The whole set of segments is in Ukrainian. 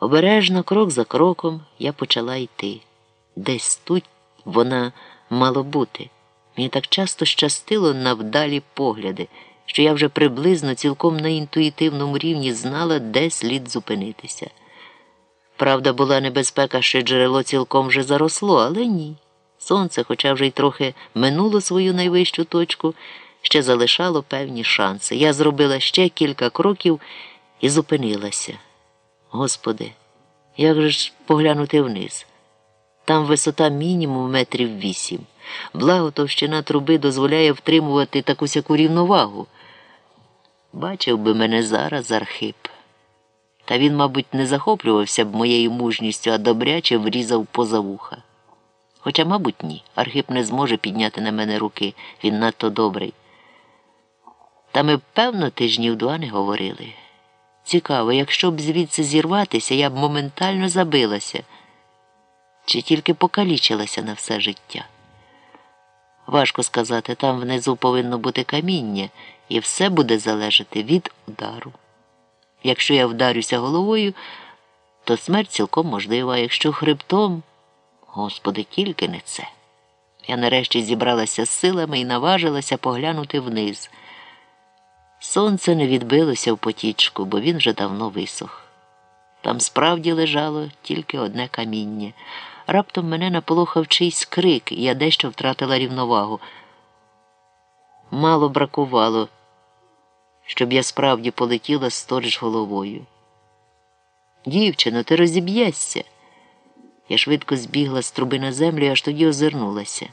Обережно, крок за кроком, я почала йти. Десь тут вона мало бути. Мені так часто щастило на вдалі погляди, що я вже приблизно цілком на інтуїтивному рівні знала, де слід зупинитися. Правда, була небезпека, що джерело цілком вже заросло, але ні. Сонце, хоча вже й трохи минуло свою найвищу точку, ще залишало певні шанси. Я зробила ще кілька кроків і зупинилася. Господи, як же ж поглянути вниз? Там висота мінімум метрів вісім. Благо товщина труби дозволяє втримувати таку сяку рівновагу. Бачив би мене зараз Архип. Та він, мабуть, не захоплювався б моєю мужністю, а добряче врізав поза вуха. Хоча, мабуть, ні. Архип не зможе підняти на мене руки, він надто добрий. Та ми, певно, тижнів два не говорили. Цікаво, якщо б звідси зірватися, я б моментально забилася чи тільки покалічилася на все життя. Важко сказати, там внизу повинно бути каміння, і все буде залежати від удару. Якщо я вдарюся головою, то смерть цілком можлива, якщо хребтом, Господи, тільки не це. Я нарешті зібралася з силами і наважилася поглянути вниз. Сонце не відбилося в потічку, бо він вже давно висох. Там справді лежало тільки одне каміння. Раптом мене наполохав чийсь крик, і я дещо втратила рівновагу. Мало бракувало, щоб я справді полетіла сторож головою. Дівчино, ти розіб'єшся. Я швидко збігла з труби на землю аж тоді озирнулася.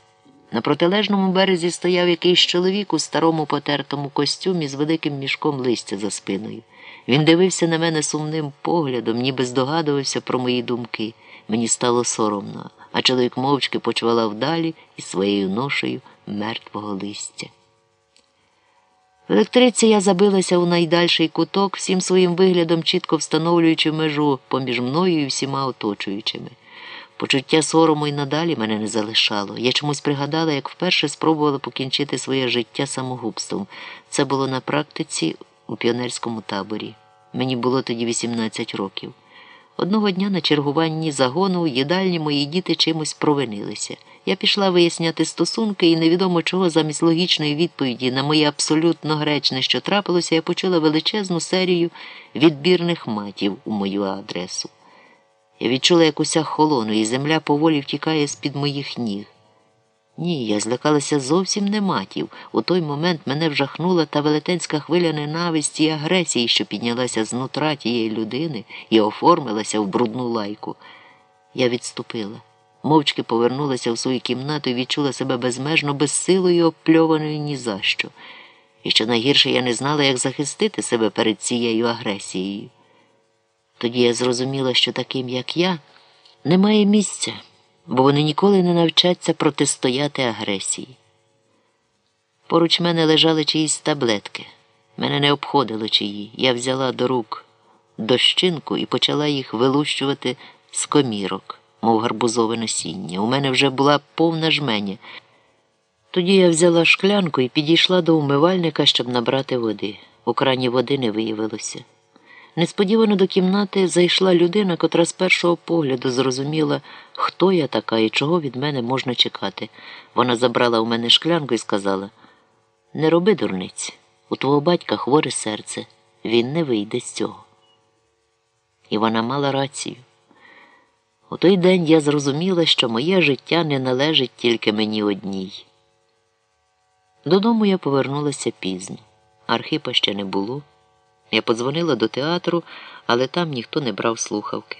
На протилежному березі стояв якийсь чоловік у старому потертому костюмі з великим мішком листя за спиною. Він дивився на мене сумним поглядом, ніби здогадувався про мої думки. Мені стало соромно, а чоловік мовчки почувала вдалі із своєю ношею мертвого листя. В електриці я забилася у найдальший куток, всім своїм виглядом чітко встановлюючи межу поміж мною і всіма оточуючими. Почуття сорому й надалі мене не залишало. Я чомусь пригадала, як вперше спробувала покінчити своє життя самогубством. Це було на практиці у піонерському таборі. Мені було тоді 18 років. Одного дня на чергуванні загону у їдальні мої діти чимось провинилися. Я пішла виясняти стосунки, і невідомо чого замість логічної відповіді на моє абсолютно гречне, що трапилося, я почула величезну серію відбірних матів у мою адресу. Я відчула як уся холону, і земля поволі втікає з-під моїх ніг. Ні, я злякалася зовсім не матів. У той момент мене вжахнула та велетенська хвиля ненависті і агресії, що піднялася з нутра тієї людини і оформилася в брудну лайку. Я відступила, мовчки повернулася в свою кімнату і відчула себе безмежно безсилою, опльованою ні за що. І що найгірше я не знала, як захистити себе перед цією агресією. Тоді я зрозуміла, що таким, як я, немає місця бо вони ніколи не навчаться протистояти агресії. Поруч мене лежали чиїсь таблетки. Мене не обходило чиї. Я взяла до рук дощинку і почала їх вилущувати з комірок, мов гарбузове насіння. У мене вже була повна жменя. Тоді я взяла шклянку і підійшла до умивальника, щоб набрати води. У крані води не виявилося. Несподівано до кімнати зайшла людина, котра з першого погляду зрозуміла, хто я така і чого від мене можна чекати. Вона забрала у мене шклянку і сказала Не роби дурниць, у твого батька хворе серце, він не вийде з цього. І вона мала рацію. У той день я зрозуміла, що моє життя не належить тільки мені одній. Додому я повернулася пізно. Архипа ще не було. Я подзвонила до театру, але там ніхто не брав слухавки.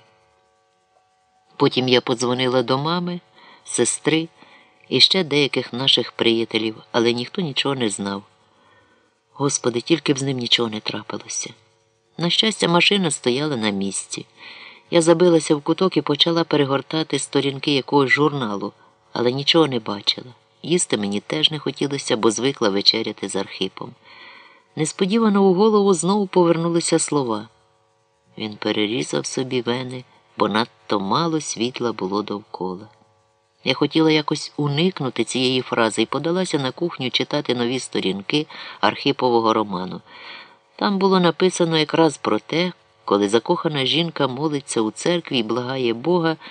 Потім я подзвонила до мами, сестри і ще деяких наших приятелів, але ніхто нічого не знав. Господи, тільки б з ним нічого не трапилося. На щастя, машина стояла на місці. Я забилася в куток і почала перегортати сторінки якогось журналу, але нічого не бачила. Їсти мені теж не хотілося, бо звикла вечеряти з Архипом. Несподівано у голову знову повернулися слова. Він перерізав собі вени, бо надто мало світла було довкола. Я хотіла якось уникнути цієї фрази і подалася на кухню читати нові сторінки Архипового роману. Там було написано якраз про те, коли закохана жінка молиться у церкві і благає Бога.